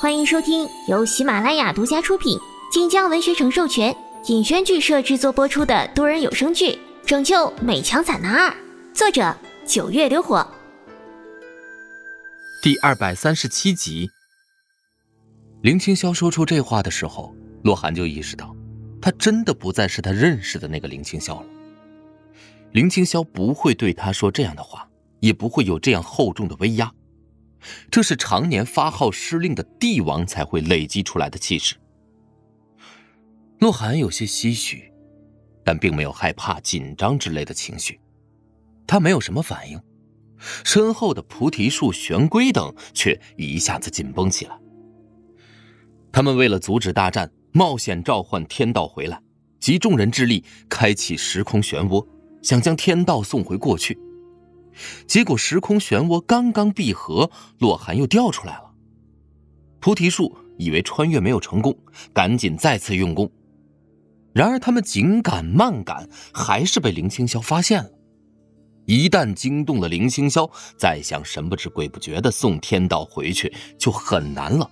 欢迎收听由喜马拉雅独家出品、晋江文学城授权、尹轩剧社制作播出的多人有声剧《拯救美强惨男二》，作者九月流火，第二百三十七集。林青霄说出这话的时候，洛寒就意识到，他真的不再是他认识的那个林青霄了。林青霄不会对他说这样的话，也不会有这样厚重的威压。这是常年发号施令的帝王才会累积出来的气势。洛寒有些唏嘘，但并没有害怕、紧张之类的情绪。他没有什么反应，身后的菩提树、玄龟等却一下子紧绷起来。他们为了阻止大战，冒险召唤天道回来，集众人之力开启时空漩涡，想将天道送回过去。结果时空漩涡刚刚闭合，洛寒又掉出来了。菩提树以为穿越没有成功，赶紧再次用功。然而他们紧赶慢赶，还是被林青霄发现了。一旦惊动了林青霄，再想神不知鬼不觉的送天道回去就很难了。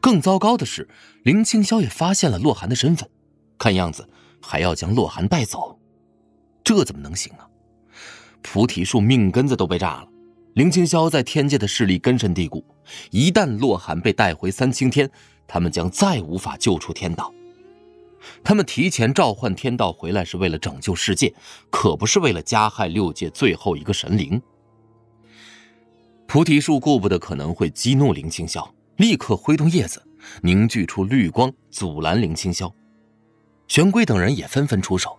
更糟糕的是，林青霄也发现了洛寒的身份，看样子还要将洛寒带走。这怎么能行啊？菩提树命根子都被炸了，林青霄在天界的势力根深蒂固。一旦洛寒被带回三清天，他们将再无法救出天道。他们提前召唤天道回来，是为了拯救世界，可不是为了加害六界最后一个神灵。菩提树顾不得可能会激怒林青霄，立刻挥动叶子，凝聚出绿光，阻拦林青霄。玄龟等人也纷纷出手。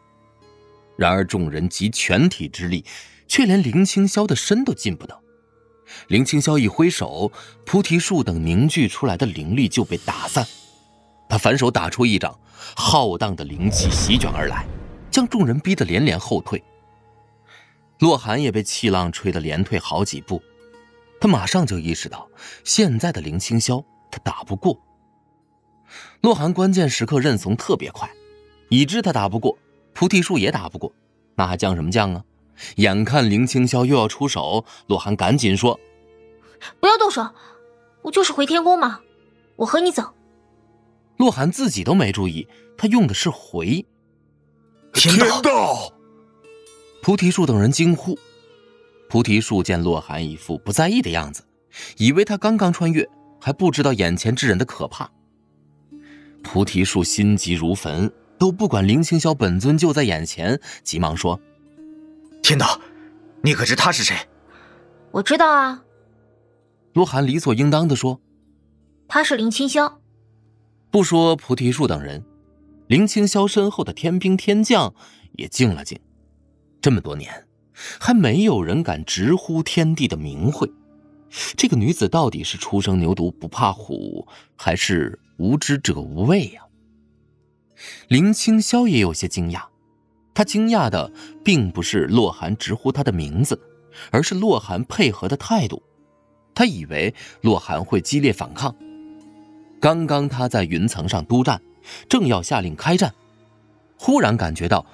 然而众人集全体之力。却连林青霄的身都进不得。林青霄一挥手，菩提树等凝聚出来的灵力就被打散。他反手打出一掌，浩荡的灵气席卷而来，将众人逼得连连后退。洛寒也被气浪吹得连退好几步。他马上就意识到，现在的林青霄他打不过。洛寒关键时刻认怂特别快，已知他打不过，菩提树也打不过，那还犟什么犟啊？眼看林青霄又要出手，洛寒赶紧说：“不要动手，我就是回天宫嘛，我和你走。”洛寒自己都没注意，他用的是回。天道！菩提树等人惊呼。菩提树见洛寒一副不在意的样子，以为他刚刚穿越，还不知道眼前之人的可怕。菩提树心急如焚，都不管林青霄本尊就在眼前，急忙说。天道，你可知他是谁？我知道啊。洛寒理所应当的说：“他是林青霄。”不说菩提树等人，林青霄身后的天兵天将也静了静。这么多年，还没有人敢直呼天地的名讳。这个女子到底是初生牛犊不怕虎，还是无知者无畏呀？林青霄也有些惊讶。他惊讶的并不是洛寒直呼他的名字，而是洛寒配合的态度。他以为洛寒会激烈反抗。刚刚他在云层上督战，正要下令开战，忽然感觉到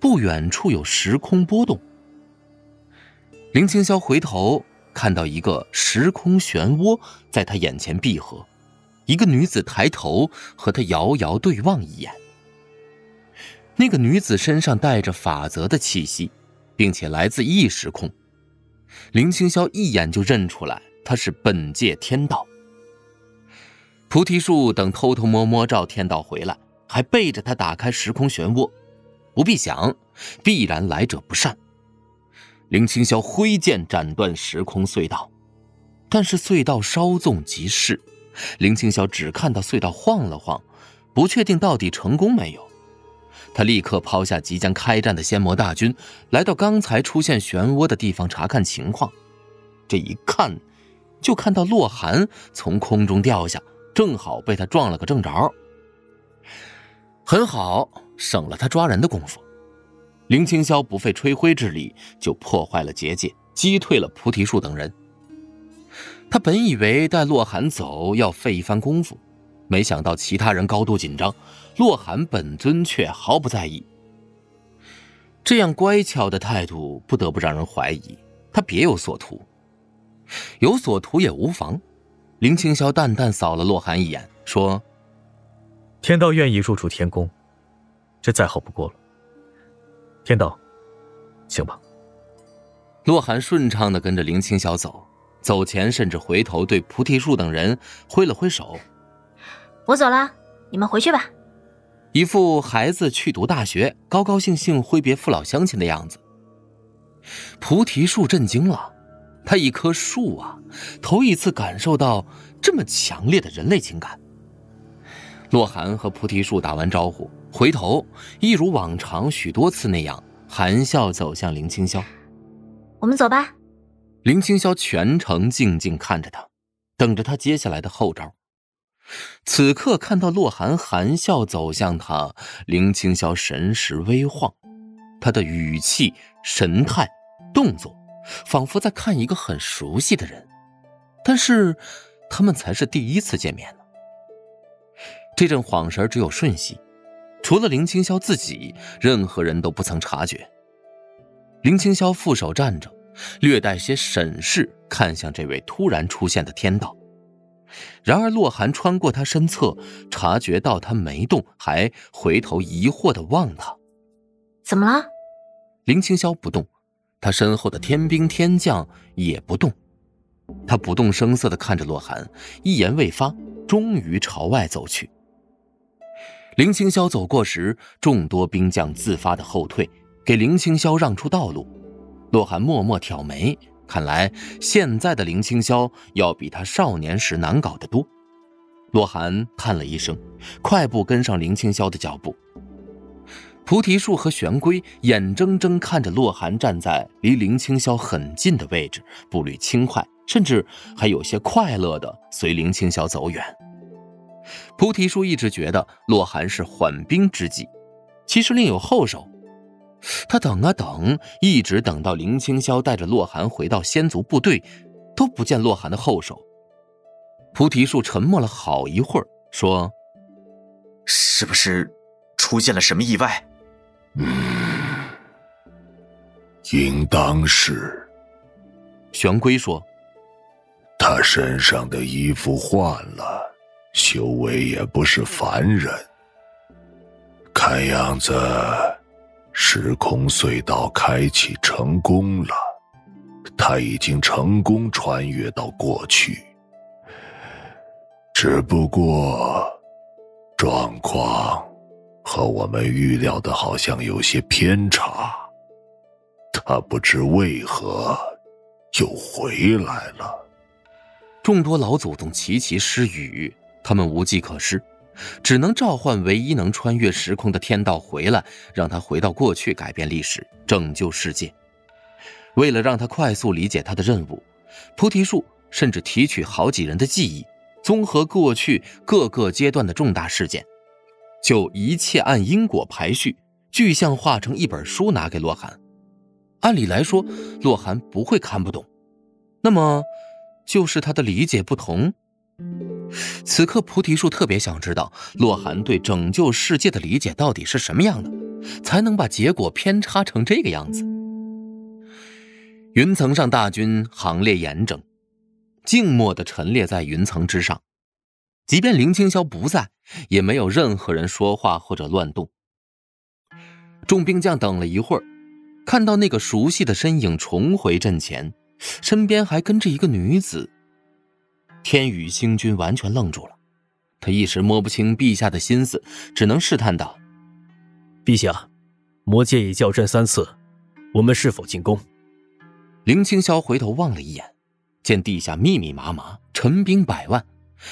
不远处有时空波动。林青霄回头看到一个时空漩涡在他眼前闭合，一个女子抬头和他遥遥对望一眼。那个女子身上带着法则的气息，并且来自异时空。林青霄一眼就认出来，她是本界天道。菩提树等偷偷摸摸召天道回来，还背着他打开时空漩涡，不必想，必然来者不善。林青霄挥剑斩断时空隧道，但是隧道稍纵即逝。林青霄只看到隧道晃了晃，不确定到底成功没有。他立刻抛下即将开战的仙魔大军，来到刚才出现漩涡的地方查看情况。这一看，就看到洛寒从空中掉下，正好被他撞了个正着。很好，省了他抓人的功夫。林青霄不费吹灰之力就破坏了结界，击退了菩提树等人。他本以为带洛寒走要费一番功夫。没想到其他人高度紧张，洛寒本尊却毫不在意。这样乖巧的态度，不得不让人怀疑他别有所图。有所图也无妨，林青霄淡淡扫了洛寒一眼，说：“天道愿意入主天宫，这再好不过了。天道，行吧。”洛寒顺畅的跟着林青霄走，走前甚至回头对菩提树等人挥了挥手：“我走了，你们回去吧。”一副孩子去读大学，高高兴兴挥别父老乡亲的样子。菩提树震惊了。他一棵树啊，头一次感受到这么强烈的人类情感。洛寒和菩提树打完招呼，回头一如往常许多次那样，含笑走向林青霄。我们走吧。林青霄全程静静看着他，等着他接下来的后招。此刻看到洛寒含笑走向他，林青霄神识微晃，他的语气、神态、动作。仿佛在看一个很熟悉的人，但是他们才是第一次见面呢。这阵晃神只有瞬息，除了林青霄自己，任何人都不曾察觉。林青霄负手站着，略带些审视看向这位突然出现的天道。然而洛寒穿过他身侧，察觉到他没动，还回头疑惑的望他：“怎么了？”林青霄不动。他身后的天兵天将也不动，他不动声色地看着洛寒，一言未发，终于朝外走去。林青霄走过时，众多兵将自发的后退，给林青霄让出道路。洛寒默默挑眉，看来现在的林青霄要比他少年时难搞得多。洛寒叹了一声，快步跟上林青霄的脚步。菩提树和玄龟眼睁睁看着洛寒站在离林青霄很近的位置，步履轻快，甚至还有些快乐的随林青霄走远。菩提树一直觉得洛寒是缓兵之计，其实另有后手。他等啊等，一直等到林青霄带着洛寒回到仙族部队，都不见洛寒的后手。菩提树沉默了好一会儿，说：“是不是出现了什么意外？”嗯，应当是。玄龟说：“他身上的衣服换了，修为也不是凡人。看样子，时空隧道开启成功了，他已经成功穿越到过去。只不过，状况……”和我们预料的好像有些偏差，他不知为何又回来了。众多老祖宗齐齐失语，他们无计可施，只能召唤唯一能穿越时空的天道回来，让他回到过去，改变历史，拯救世界。为了让他快速理解他的任务，菩提树甚至提取好几人的记忆，综合过去各个阶段的重大事件。就一切按因果排序，具象化成一本书拿给洛涵。按理来说，洛涵不会看不懂，那么就是他的理解不同。此刻菩提树特别想知道洛寒对拯救世界的理解到底是什么样的，才能把结果偏差成这个样子。云层上大军行列严整，静默地陈列在云层之上。即便林青霄不在，也没有任何人说话或者乱动。众兵将等了一会儿，看到那个熟悉的身影重回阵前，身边还跟着一个女子。天宇星君完全愣住了，他一时摸不清陛下的心思，只能试探道：“陛下，魔界已叫阵三次，我们是否进攻？”林青霄回头望了一眼，见地下密密麻麻，陈兵百万。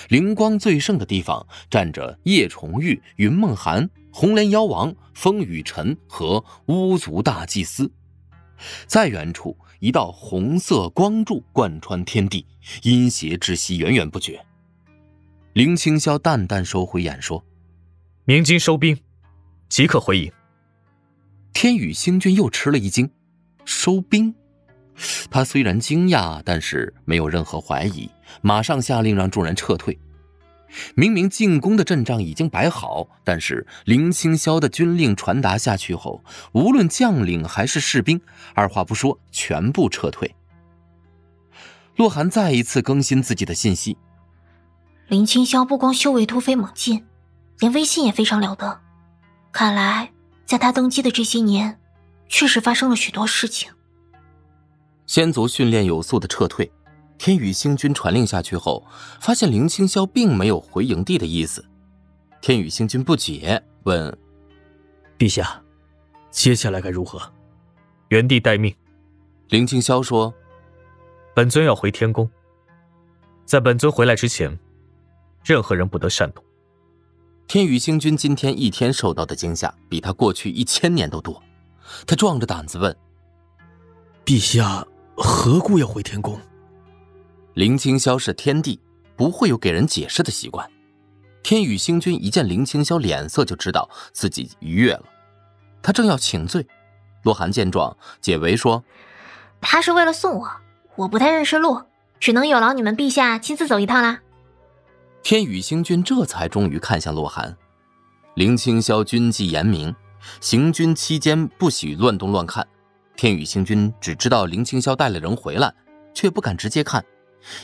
灵光最盛的地方站着叶重玉、云梦寒、红莲妖王、风雨尘和巫族大祭司。再远处，一道红色光柱贯穿天地，阴邪之息源源不绝。林青霄淡淡收回眼说：“明金收兵，即刻回营。”天宇星君又吃了一惊：“收兵？”他虽然惊讶，但是没有任何怀疑，马上下令让众人撤退。明明进攻的阵仗已经摆好，但是林清霄的军令传达下去后，无论将领还是士兵，二话不说，全部撤退。洛寒再一次更新自己的信息，林清霄不光修为突飞猛进，连威信也非常了得。看来，在他登基的这些年，确实发生了许多事情。先族训练有素的撤退，天宇星君传令下去后，发现林清霄并没有回营地的意思。天宇星君不解，问：“陛下，接下来该如何？”原地待命。林清霄说：“本尊要回天宫，在本尊回来之前，任何人不得擅动。”天宇星君今天一天受到的惊吓，比他过去一千年都多。他壮着胆子问：“陛下。”何故要回天宫？林清霄是天帝，不会有给人解释的习惯。天宇星君一见林清霄脸色，就知道自己逾越了。他正要请罪，洛寒见状解围说：“他是为了送我，我不太认识路，只能有劳你们陛下亲自走一趟啦。”天宇星君这才终于看向洛寒。林清霄军纪严明，行军期间不许乱动乱看。天宇星君只知道林清霄带了人回来，却不敢直接看，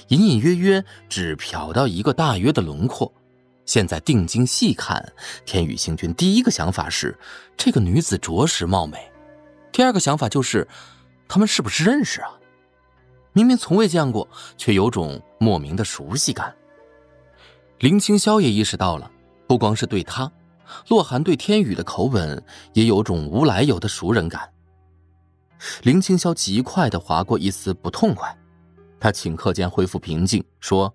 隐隐约约只瞟到一个大约的轮廓。现在定睛细看，天宇星君第一个想法是这个女子着实貌美，第二个想法就是他们是不是认识啊？明明从未见过，却有种莫名的熟悉感。林清霄也意识到了，不光是对他，洛寒对天宇的口吻也有种无来由的熟人感。林清霄极快地划过一丝不痛快，他顷刻间恢复平静，说：“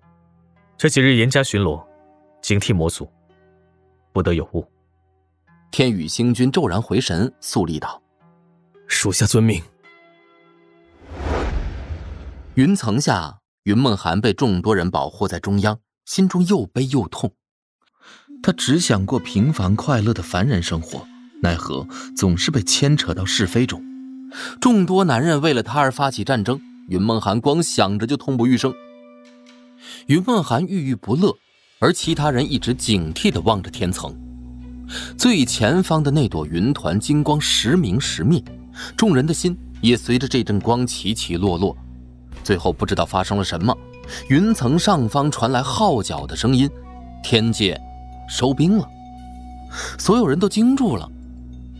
这几日严加巡逻，警惕魔族，不得有误。”天宇星君骤然回神，肃立道：“属下遵命。”云层下，云梦涵被众多人保护在中央，心中又悲又痛。他只想过平凡快乐的凡人生活，奈何总是被牵扯到是非中。众多男人为了他而发起战争，云梦涵光想着就痛不欲生。云梦涵郁郁不乐，而其他人一直警惕地望着天层。最前方的那朵云团金光时明时灭，众人的心也随着这阵光起起落落。最后不知道发生了什么，云层上方传来号角的声音，天界收兵了。所有人都惊住了。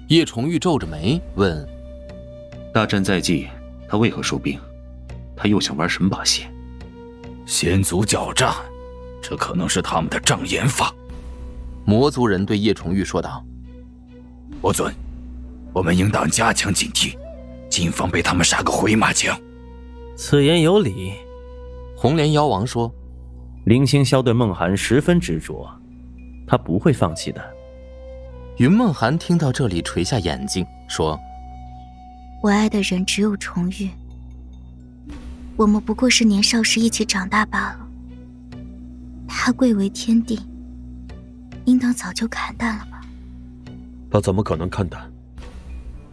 叶崇玉皱着眉问。大战在即，他为何收兵？他又想玩什么把戏？先族狡诈，这可能是他们的障眼法。魔族人对叶崇玉说道：“魔尊，我们应当加强警惕，谨防被他们杀个回马枪。”此言有理。红莲妖王说：“林清霄对梦涵十分执着，他不会放弃的。”云梦涵听到这里，垂下眼睛说。我爱的人只有重玉，我们不过是年少时一起长大罢了。他贵为天帝，应当早就看淡了吧？他怎么可能看淡？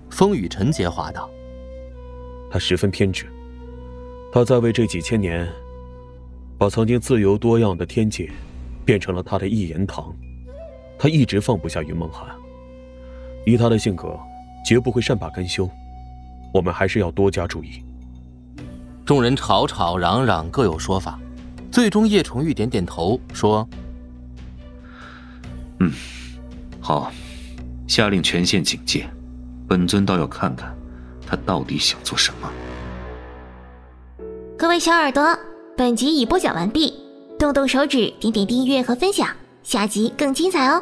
风雨尘接话道：“他十分偏执，他在位这几千年，把曾经自由多样的天界，变成了他的一言堂。他一直放不下云梦涵，以他的性格，绝不会善罢甘休。”我们还是要多加注意。众人吵吵嚷嚷，各有说法。最终，叶崇玉点点头，说：“嗯，好，下令全县警戒。本尊倒要看看，他到底想做什么。”各位小耳朵，本集已播讲完毕，动动手指，点点订阅和分享，下集更精彩哦！